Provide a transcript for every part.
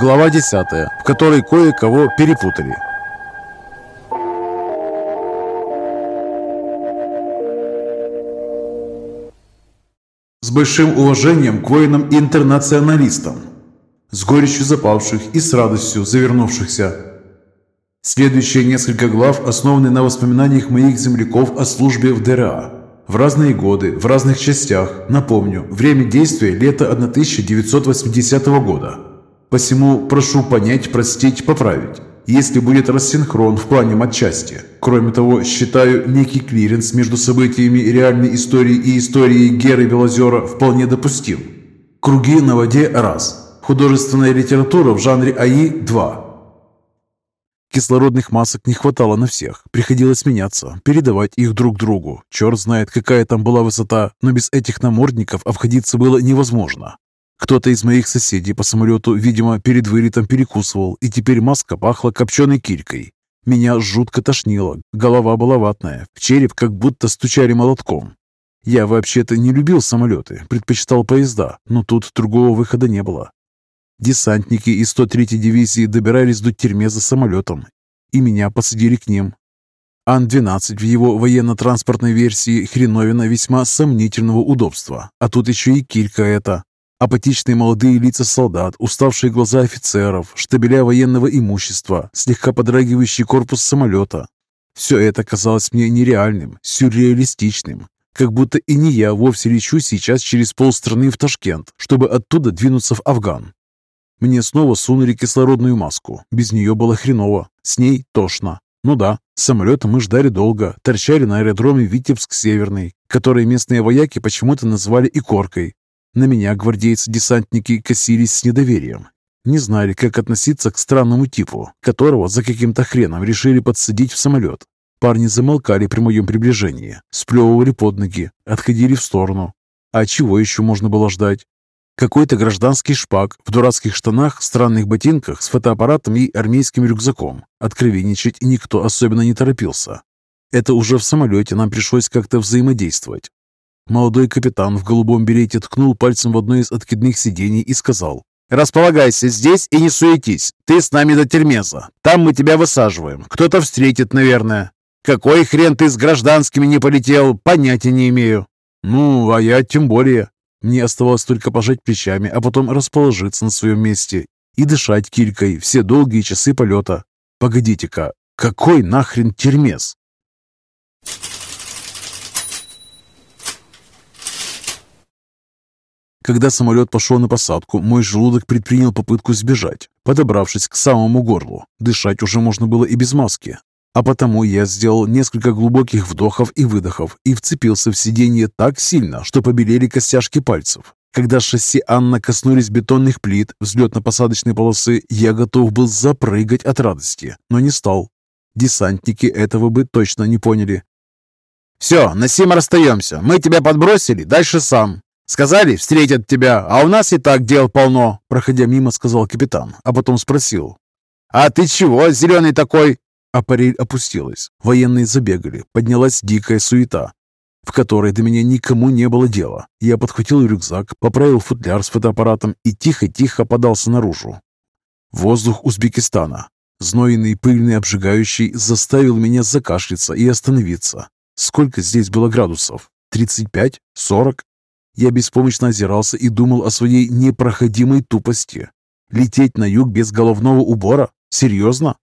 Глава 10, в которой кое-кого перепутали. С большим уважением к воинам-интернационалистам, с горечью запавших и с радостью завернувшихся. Следующие несколько глав основаны на воспоминаниях моих земляков о службе в ДРА. В разные годы, в разных частях. Напомню, время действия – лето 1980 года. Посему прошу понять, простить, поправить. Если будет рассинхрон в плане матчасти. Кроме того, считаю некий клиренс между событиями реальной истории и историей Геры Белозера вполне допустим. Круги на воде – раз. Художественная литература в жанре АИ – два. Кислородных масок не хватало на всех. Приходилось меняться, передавать их друг другу. Черт знает, какая там была высота, но без этих намордников обходиться было невозможно. Кто-то из моих соседей по самолету, видимо, перед вылетом перекусывал, и теперь маска пахла копченой кирькой. Меня жутко тошнило, голова была ватная, в череп как будто стучали молотком. Я вообще-то не любил самолеты, предпочитал поезда, но тут другого выхода не было. Десантники из 103-й дивизии добирались до Термеза самолетом, и меня посадили к ним. Ан-12 в его военно-транспортной версии хреновина весьма сомнительного удобства, а тут еще и килька эта. Апатичные молодые лица солдат, уставшие глаза офицеров, штабеля военного имущества, слегка подрагивающий корпус самолета. Все это казалось мне нереальным, сюрреалистичным, как будто и не я вовсе лечу сейчас через полстраны в Ташкент, чтобы оттуда двинуться в Афган. Мне снова сунули кислородную маску. Без нее было хреново. С ней тошно. Ну да, самолета мы ждали долго. Торчали на аэродроме Витебск-Северный, который местные вояки почему-то назвали Икоркой. На меня гвардейцы-десантники косились с недоверием. Не знали, как относиться к странному типу, которого за каким-то хреном решили подсадить в самолет. Парни замолкали при моем приближении, сплевывали под ноги, отходили в сторону. А чего еще можно было ждать? Какой-то гражданский шпак в дурацких штанах, странных ботинках с фотоаппаратом и армейским рюкзаком. Откровенничать никто особенно не торопился. Это уже в самолете нам пришлось как-то взаимодействовать. Молодой капитан в голубом берете ткнул пальцем в одно из откидных сидений и сказал, «Располагайся здесь и не суетись. Ты с нами до Термеза. Там мы тебя высаживаем. Кто-то встретит, наверное. Какой хрен ты с гражданскими не полетел, понятия не имею». «Ну, а я тем более. Мне оставалось только пожать плечами, а потом расположиться на своем месте и дышать килькой все долгие часы полета. Погодите-ка, какой нахрен термес? Когда самолет пошел на посадку, мой желудок предпринял попытку сбежать, подобравшись к самому горлу. Дышать уже можно было и без маски, а потому я сделал несколько глубоких вдохов и выдохов и вцепился в сиденье так сильно, что побелели костяшки пальцев. Когда шасси Анна коснулись бетонных плит взлетно-посадочной полосы, я готов был запрыгать от радости, но не стал. Десантники этого бы точно не поняли. «Все, на сим расстаемся. Мы тебя подбросили, дальше сам. Сказали, встретят тебя, а у нас и так дел полно», проходя мимо, сказал капитан, а потом спросил. «А ты чего, зеленый такой?» Аппарель опустилась. Военные забегали. Поднялась дикая суета, в которой до меня никому не было дела. Я подхватил рюкзак, поправил футляр с фотоаппаратом и тихо-тихо подался наружу. Воздух Узбекистана, знойный, пыльный, обжигающий, заставил меня закашляться и остановиться. Сколько здесь было градусов? 35? 40? Я беспомощно озирался и думал о своей непроходимой тупости. Лететь на юг без головного убора? Серьезно?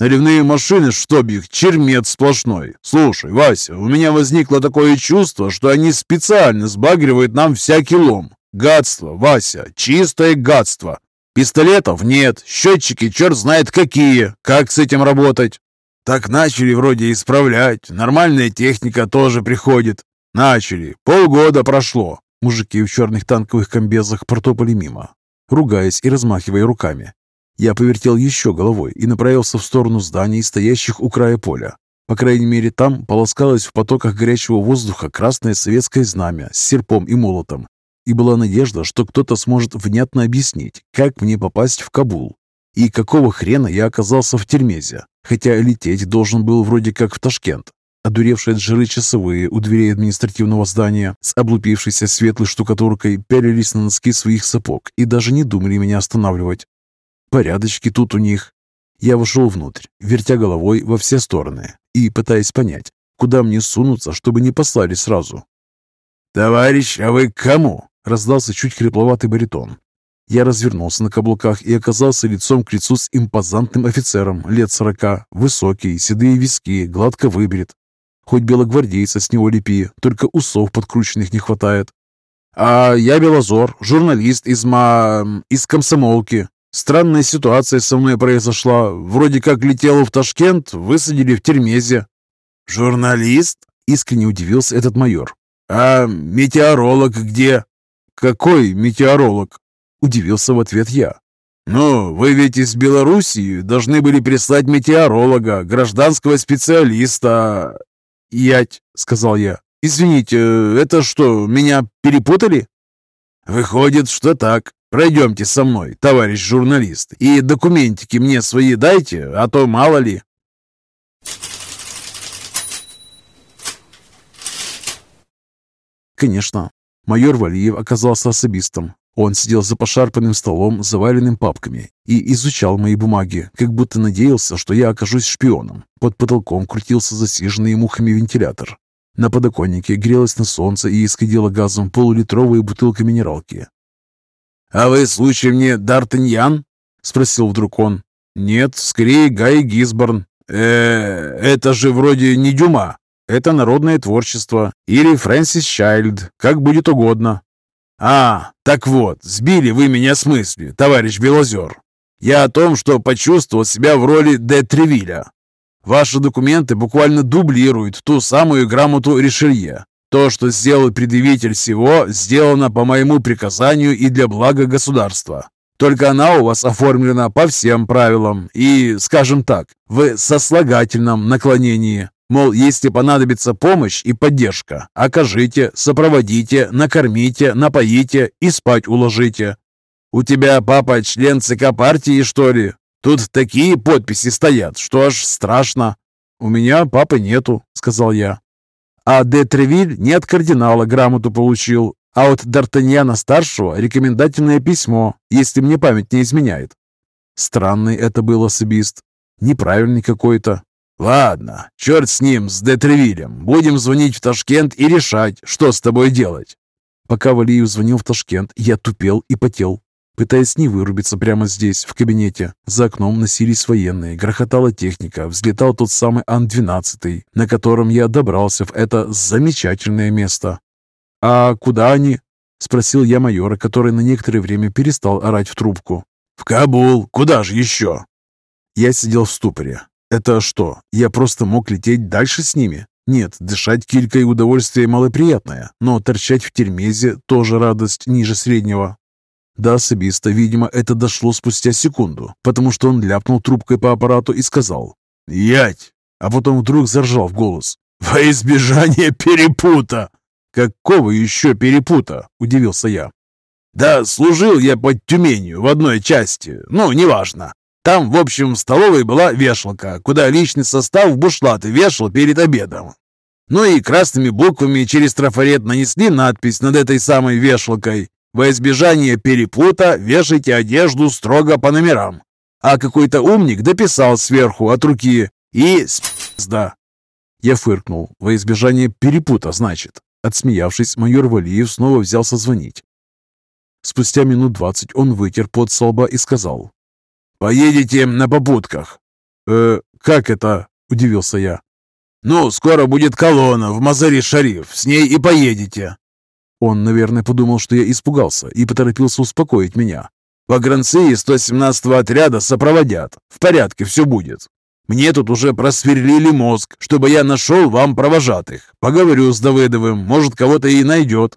Наливные машины, чтоб их, чермет сплошной. Слушай, Вася, у меня возникло такое чувство, что они специально сбагривают нам всякий лом. Гадство, Вася, чистое гадство. Пистолетов нет, счетчики черт знает какие. Как с этим работать? Так начали вроде исправлять. Нормальная техника тоже приходит. Начали. Полгода прошло. Мужики в черных танковых комбезах протопали мимо, ругаясь и размахивая руками. Я повертел еще головой и направился в сторону зданий, стоящих у края поля. По крайней мере, там полоскалось в потоках горячего воздуха красное советское знамя с серпом и молотом. И была надежда, что кто-то сможет внятно объяснить, как мне попасть в Кабул. И какого хрена я оказался в Термезе, хотя лететь должен был вроде как в Ташкент. Одуревшие от жиры часовые у дверей административного здания с облупившейся светлой штукатуркой пялились на носки своих сапог и даже не думали меня останавливать. Порядочки тут у них. Я вошел внутрь, вертя головой во все стороны и пытаясь понять, куда мне сунуться, чтобы не послали сразу. «Товарищ, а вы к кому?» — раздался чуть хрипловатый баритон. Я развернулся на каблуках и оказался лицом к лицу с импозантным офицером лет сорока, высокий, седые виски, гладко выбрит. Хоть белогвардейца с него лепи, только усов подкрученных не хватает. «А я Белозор, журналист из ма... из комсомолки. Странная ситуация со мной произошла. Вроде как летел в Ташкент, высадили в Термезе». «Журналист?» — искренне удивился этот майор. «А метеоролог где?» «Какой метеоролог?» — удивился в ответ я. «Ну, вы ведь из Белоруссии должны были прислать метеоролога, гражданского специалиста». «Ять», — сказал я. «Извините, это что, меня перепутали?» «Выходит, что так. Пройдемте со мной, товарищ журналист, и документики мне свои дайте, а то мало ли». Конечно, майор Валиев оказался особистом. Он сидел за пошарпанным столом, заваленным папками, и изучал мои бумаги, как будто надеялся, что я окажусь шпионом. Под потолком крутился засиженный мухами вентилятор. На подоконнике грелась на солнце и исходила газом полулитровая бутылка минералки. «А вы, случаем, не Д'Артаньян?» — спросил вдруг он. «Нет, скорее Гай Гисборн. Э, это же вроде не Дюма. Это народное творчество. Или Фрэнсис Чайльд, как будет угодно». «А, так вот, сбили вы меня с мысли, товарищ Белозер. Я о том, что почувствовал себя в роли Де Тревиля. Ваши документы буквально дублируют ту самую грамоту Ришелье. То, что сделал предъявитель всего, сделано по моему приказанию и для блага государства. Только она у вас оформлена по всем правилам и, скажем так, в сослагательном наклонении. Мол, если понадобится помощь и поддержка, окажите, сопроводите, накормите, напоите и спать уложите. У тебя папа член ЦК партии, что ли? Тут такие подписи стоят, что аж страшно. У меня папы нету, сказал я. А де Тревиль не от кардинала грамоту получил, а от Д'Артаньяна-старшего рекомендательное письмо, если мне память не изменяет. Странный это был особист. Неправильный какой-то. Ладно, черт с ним, с де Тревилем. Будем звонить в Ташкент и решать, что с тобой делать. Пока Валиев звонил в Ташкент, я тупел и потел пытаясь не вырубиться прямо здесь, в кабинете. За окном носились военные, грохотала техника, взлетал тот самый Ан-12, на котором я добрался в это замечательное место. «А куда они?» — спросил я майора, который на некоторое время перестал орать в трубку. «В Кабул! Куда же еще?» Я сидел в ступоре. «Это что, я просто мог лететь дальше с ними?» Нет, дышать килькой удовольствие малоприятное, но торчать в термезе тоже радость ниже среднего. До особиста, видимо, это дошло спустя секунду, потому что он ляпнул трубкой по аппарату и сказал «Ять!», а потом вдруг заржал в голос. «Во избежание перепута!» «Какого еще перепута?» – удивился я. «Да служил я под Тюменью в одной части, ну, неважно. Там, в общем, в столовой была вешалка, куда личный состав бушлаты вешал перед обедом. Ну и красными буквами через трафарет нанесли надпись над этой самой вешалкой во избежание перепута вешайте одежду строго по номерам. А какой-то умник дописал сверху от руки и спизда. Я фыркнул. Во избежание перепута, значит. Отсмеявшись, майор Валиев снова взялся звонить. Спустя минут двадцать он вытер пот со лба и сказал. «Поедете на попутках». «Э, как это?» – удивился я. «Ну, скоро будет колонна в Мазари-Шариф. С ней и поедете. Он, наверное, подумал, что я испугался и поторопился успокоить меня. «Погранцы из 117-го отряда сопроводят. В порядке все будет. Мне тут уже просверлили мозг, чтобы я нашел вам провожатых. Поговорю с Давыдовым, может, кого-то и найдет».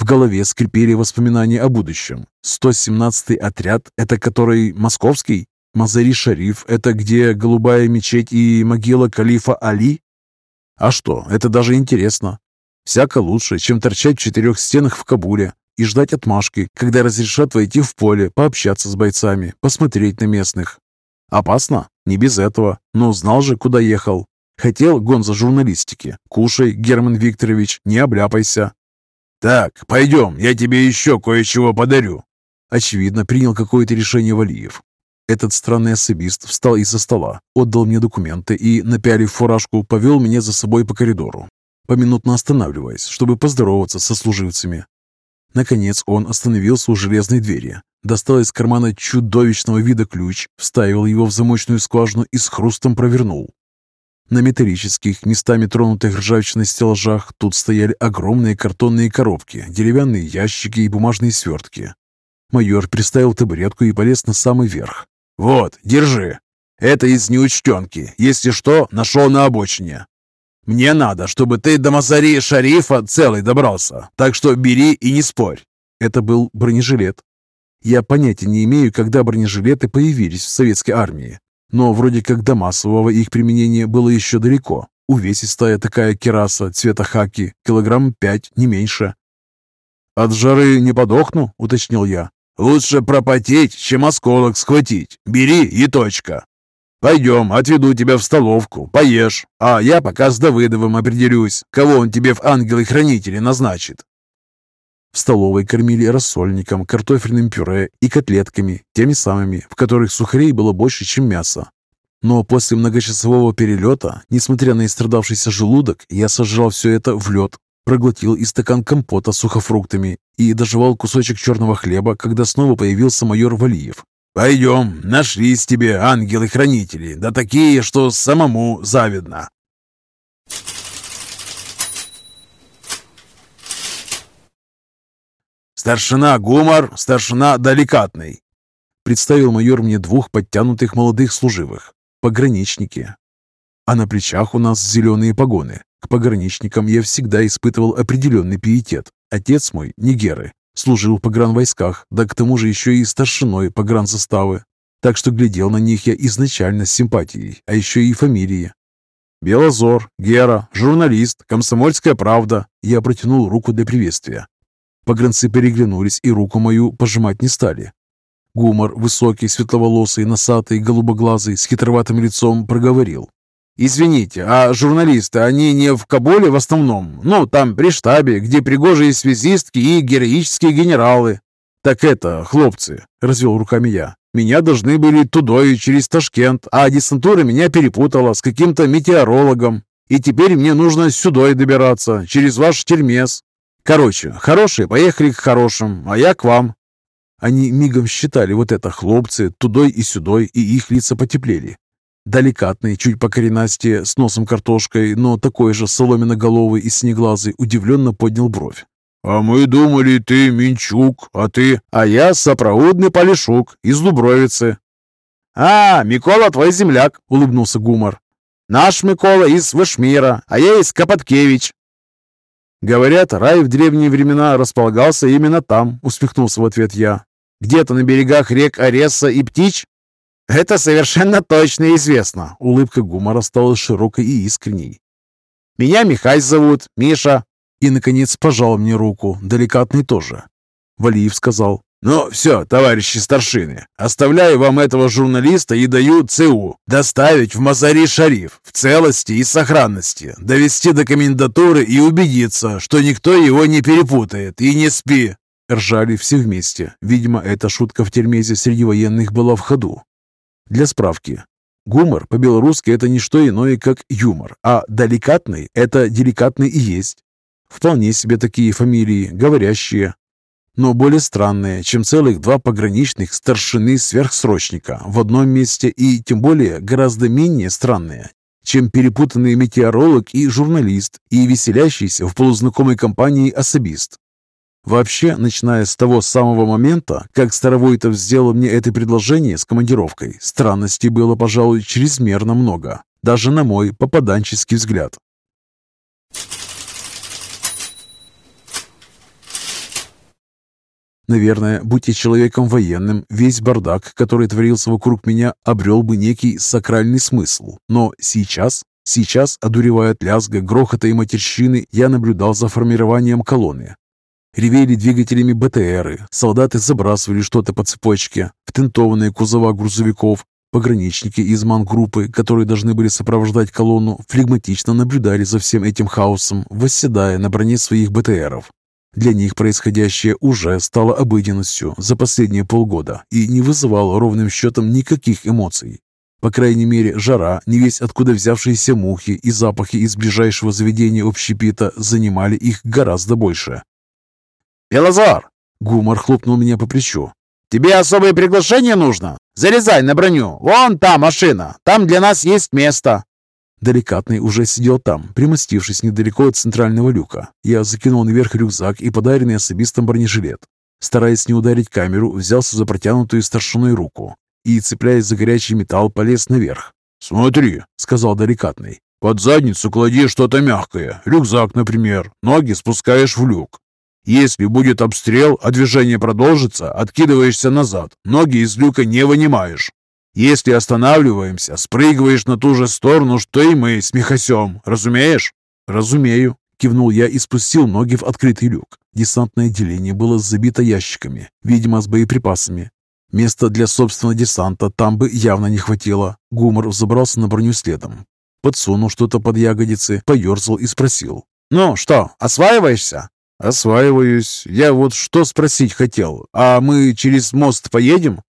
В голове скрипели воспоминания о будущем. 117-й отряд – это который московский? Мазари-Шариф – это где голубая мечеть и могила калифа Али? А что, это даже интересно. Всяко лучше, чем торчать в четырех стенах в Кабуле и ждать отмашки, когда разрешат войти в поле, пообщаться с бойцами, посмотреть на местных. Опасно? Не без этого. Но знал же, куда ехал. Хотел гонза журналистики. Кушай, Герман Викторович, не обляпайся. «Так, пойдем, я тебе еще кое-чего подарю». Очевидно, принял какое-то решение Валиев. Этот странный особист встал из-за стола, отдал мне документы и, напялив фуражку, повел меня за собой по коридору, поминутно останавливаясь, чтобы поздороваться со служивцами. Наконец он остановился у железной двери, достал из кармана чудовищного вида ключ, вставил его в замочную скважину и с хрустом провернул. На металлических, местами тронутых ржавчиной стеллажах тут стояли огромные картонные коробки, деревянные ящики и бумажные свертки. Майор приставил табуретку и полез на самый верх. «Вот, держи. Это из неучтенки. Если что, нашел на обочине. Мне надо, чтобы ты до Мазари Шарифа целый добрался. Так что бери и не спорь». Это был бронежилет. Я понятия не имею, когда бронежилеты появились в советской армии. Но вроде как до массового их применения было еще далеко. Увесистая такая кераса цвета хаки, килограмм пять, не меньше. «От жары не подохну?» — уточнил я. Лучше пропотеть, чем осколок схватить. Бери и точка. Пойдем, отведу тебя в столовку, поешь, а я пока с Давыдовым определюсь, кого он тебе в ангелы-хранители назначит. В столовой кормили рассольником, картофельным пюре и котлетками, теми самыми, в которых сухарей было больше, чем мяса. Но после многочасового перелета, несмотря на истрадавшийся желудок, я сожрал все это в лед, проглотил и стакан компота с сухофруктами и доживал кусочек черного хлеба, когда снова появился майор Валиев. «Пойдем, нашлись тебе ангелы-хранители, да такие, что самому завидно». «Старшина Гумар, старшина Далекатный», представил майор мне двух подтянутых молодых служивых, пограничники. А на плечах у нас зеленые погоны. К пограничникам я всегда испытывал определенный пиетет. Отец мой, Нигеры, служил в погранвойсках, да к тому же еще и старшиной погранзаставы. Так что глядел на них я изначально с симпатией, а еще и фамилии. «Белозор, Гера, журналист, комсомольская правда». Я протянул руку для приветствия. Погранцы переглянулись и руку мою пожимать не стали. Гумор, высокий, светловолосый, носатый, голубоглазый, с хитроватым лицом, проговорил. Извините, а журналисты, они не в Кабуле в основном? Ну, там при штабе, где пригожие связистки и героические генералы. Так это, хлопцы, развел руками я. Меня должны были тудой через Ташкент, а десантура меня перепутала с каким-то метеорологом. И теперь мне нужно сюдой добираться, через ваш термес. Короче, хорошие поехали к хорошим, а я к вам. Они мигом считали вот это хлопцы, тудой и сюдой, и их лица потеплели. Деликатный, чуть по коренасти, с носом картошкой, но такой же соломиноголовый и снеглазый, удивленно поднял бровь. «А мы думали, ты Минчук, а ты...» «А я сопроудный Полишук из Дубровицы». «А, Микола твой земляк», — улыбнулся Гумар. «Наш Микола из Вышмира, а я из Капоткевич». «Говорят, рай в древние времена располагался именно там», — усмехнулся в ответ я. «Где-то на берегах рек Ореса и Птич?» «Это совершенно точно известно!» Улыбка гумора стала широкой и искренней. «Меня Михай зовут, Миша!» И, наконец, пожал мне руку, деликатный тоже. Валиев сказал, «Ну, все, товарищи старшины, оставляю вам этого журналиста и даю ЦУ доставить в Мазари-Шариф в целости и сохранности, довести до комендатуры и убедиться, что никто его не перепутает, и не спи!» Ржали все вместе. Видимо, эта шутка в термезе среди военных была в ходу. Для справки. Гумор по-белорусски это не что иное, как юмор, а деликатный – это деликатный и есть. Вполне себе такие фамилии, говорящие, но более странные, чем целых два пограничных старшины-сверхсрочника в одном месте и тем более гораздо менее странные, чем перепутанный метеоролог и журналист и веселящийся в полузнакомой компании особист. Вообще, начиная с того самого момента, как Старовойтов сделал мне это предложение с командировкой, странностей было, пожалуй, чрезмерно много, даже на мой попаданческий взгляд. Наверное, будь я человеком военным, весь бардак, который творился вокруг меня, обрел бы некий сакральный смысл. Но сейчас, сейчас, одуревая от лязга, грохота и матерщины, я наблюдал за формированием колонны, Ревели двигателями БТРы, солдаты забрасывали что-то по цепочке в кузова грузовиков. Пограничники из мангруппы, которые должны были сопровождать колонну, флегматично наблюдали за всем этим хаосом, восседая на броне своих БТРов. Для них происходящее уже стало обыденностью за последние полгода и не вызывало ровным счетом никаких эмоций. По крайней мере, жара, не весь откуда взявшиеся мухи и запахи из ближайшего заведения общепита занимали их гораздо больше. «Белозор!» — Гумар хлопнул меня по плечу. «Тебе особое приглашение нужно? Залезай на броню! Вон та машина! Там для нас есть место!» Деликатный уже сидел там, примостившись недалеко от центрального люка. Я закинул наверх рюкзак и подаренный особистом бронежилет. Стараясь не ударить камеру, взялся за протянутую старшиной руку и, цепляясь за горячий металл, полез наверх. «Смотри», — сказал Деликатный, — «под задницу клади что-то мягкое, рюкзак, например, ноги спускаешь в люк. Если будет обстрел, а движение продолжится, откидываешься назад, ноги из люка не вынимаешь. Если останавливаемся, спрыгиваешь на ту же сторону, что и мы с Михасем. Разумеешь?» «Разумею», — кивнул я и спустил ноги в открытый люк. Десантное отделение было забито ящиками, видимо, с боеприпасами. Места для собственного десанта там бы явно не хватило. Гумор забрался на броню следом. Подсунул что-то под ягодицы, поерзал и спросил. «Ну что, осваиваешься?» «Осваиваюсь. Я вот что спросить хотел. А мы через мост поедем?»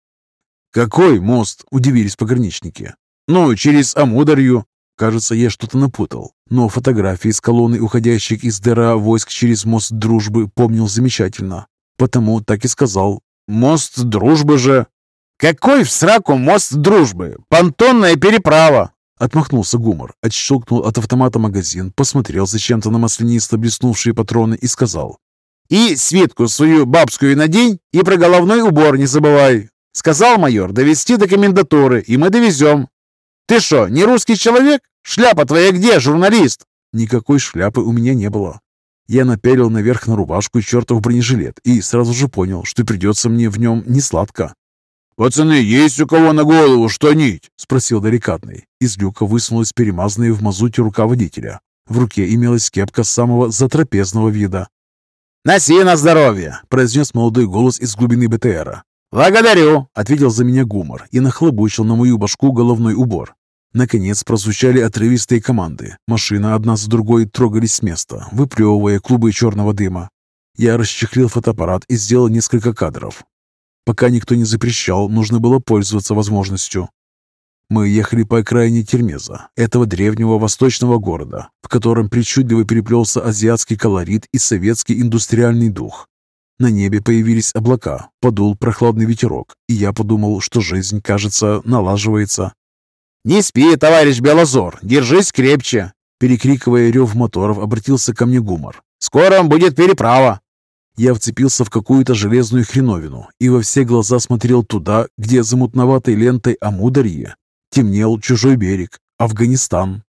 «Какой мост?» – удивились пограничники. «Ну, через Амударью». Кажется, я что-то напутал. Но фотографии с колонной уходящих из дыра войск через мост дружбы помнил замечательно. Потому так и сказал. «Мост дружбы же!» «Какой в сраку мост дружбы? Понтонная переправа!» Отмахнулся Гумор, отщелкнул от автомата магазин, посмотрел зачем-то на маслянисто блеснувшие патроны и сказал. «И свитку свою бабскую надень, и про головной убор не забывай. Сказал майор довести до комендатуры, и мы довезем. Ты что, не русский человек? Шляпа твоя где, журналист?» Никакой шляпы у меня не было. Я напялил наверх на рубашку чертов бронежилет и сразу же понял, что придется мне в нем не сладко. «Пацаны, есть у кого на голову что нить?» — спросил Деликатный. Из люка высунулась перемазанная в мазуте рука водителя. В руке имелась кепка самого затрапезного вида. «Носи на здоровье!» — произнес молодой голос из глубины БТРа. «Благодарю!» — ответил за меня гумор и нахлобучил на мою башку головной убор. Наконец прозвучали отрывистые команды. Машина одна за другой трогались с места, выплевывая клубы черного дыма. Я расчехлил фотоаппарат и сделал несколько кадров. Пока никто не запрещал, нужно было пользоваться возможностью. Мы ехали по окраине Термеза, этого древнего восточного города, в котором причудливо переплелся азиатский колорит и советский индустриальный дух. На небе появились облака, подул прохладный ветерок, и я подумал, что жизнь, кажется, налаживается. «Не спи, товарищ Белозор, держись крепче!» Перекрикивая рев моторов, обратился ко мне гумор. «Скоро будет переправа!» Я вцепился в какую-то железную хреновину и во все глаза смотрел туда, где за мутноватой лентой Амударье темнел чужой берег, Афганистан.